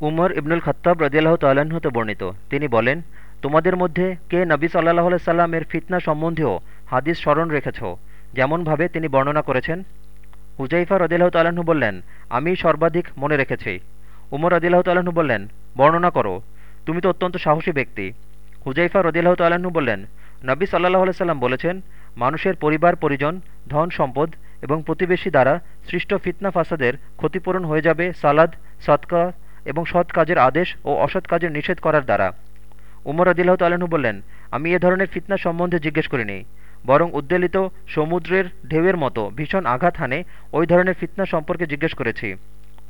উমর ইবনুল খত্তাব রদিয়াল্লাহ তাল্লাহ্ন হতে বর্ণিত। তিনি বলেন, তোমাদের মধ্যে কে নবী সাল্লাহ সাল্লামের ফিতনা সম্বন্ধীয় হাদিস স্মরণ রেখেছ? যেমনভাবে তিনি বর্ণনা করেছেন, হুজাইফা রদিল্লাহ তাল্লাহ্ন বললেন, আমি সর্বাধিক মনে রেখেছি। উমর রদিল্লাহ তাল্লাহ্ন বললেন, বর্ণনা করো, তুমি তো অত্যন্ত সাহসী ব্যক্তি। হুজাইফা রদিল্লাহ তাল্লাহ্ন বললেন, নবী সাল্লাহ সাল্লাম বলেছেন, মানুষের পরিবার, পরিজন, ধন, সম্পদ এবং প্রতিবেশী দ্বারা সৃষ্ট ফিতনা ফাসাদের ক্ষতিপূরণ হয়ে যাবে, সালাদ সৎকা এবং সৎ কাজের আদেশ ও অসৎ কাজের নিষেধ করার দ্বারা। উমর আদিল্লাহ তাল্লাহ্ন বললেন, আমি এ ধরনের ফিতনা সম্বন্ধে জিজ্ঞেস করিনি, বরং উদ্বেলিত সমুদ্রের ঢেউয়ের মতো ভীষণ আঘাত হানে ওই ধরনের ফিতনা সম্পর্কে জিজ্ঞেস করেছি।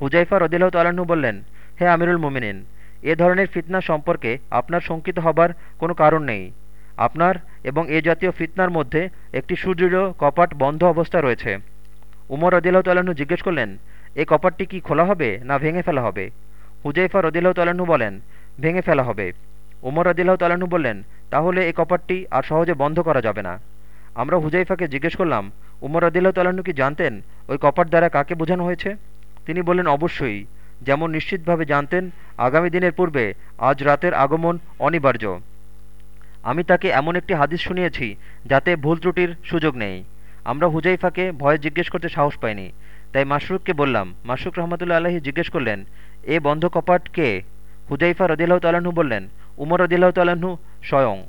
হুজাইফা রদিল্লাহ তাল্লাহ্ন বললেন, হে আমিরুল মুমিনিন, এ ধরনের ফিতনা সম্পর্কে আপনার শঙ্কিত হবার কোনো কারণ নেই। আপনার এবং এ জাতীয় ফিতনার মধ্যে একটি সুদৃঢ় কপাট বন্ধ অবস্থা রয়েছে। উমর রদিল্লাহ তাল্লাহ্ন জিজ্ঞেস করলেন, এ কপাটটি কি খোলা হবে না ভেঙে ফেলা হবে? হুজাইফা রদিল্লাহ তাল্লাহ্ন বলেন, ভেঙে ফেলা হবে। উমর রদিল্লাহ তাল্লাহ্ন বললেন, তাহলে এই কপাটটি আর সহজে বন্ধ করা যাবে না। আমরা হুজাইফাকে জিজ্ঞেস করলাম উমর রদিল্লাহ তাল্লাহ্ন কি জানতেন ওই কপাট দ্বারা কাকে বোঝানো হয়েছে? তিনি বললেন, অবশ্যই। যেমন নিশ্চিতভাবে জানতেন, আগামী দিনের পূর্বে আজ রাতের আগমন অনিবার্য। আমি তাকে এমন একটি হাদিস শুনিয়েছি যাতে ভুল ত্রুটির সুযোগ নেই। আমরা হুজাইফাকে ভয়ে জিজ্ঞেস করতে সাহস পাইনি। তাই মাসরুককে বললাম মাসরুক রহমতুল্লা আলহী জিজ্ঞেস করলেন, এ বন্ধ কপাট কে? হুজাইফা রদিল্লাহ তালাহু বললেন, উমর রদিল্লাহ তালাহু স্বয়ং।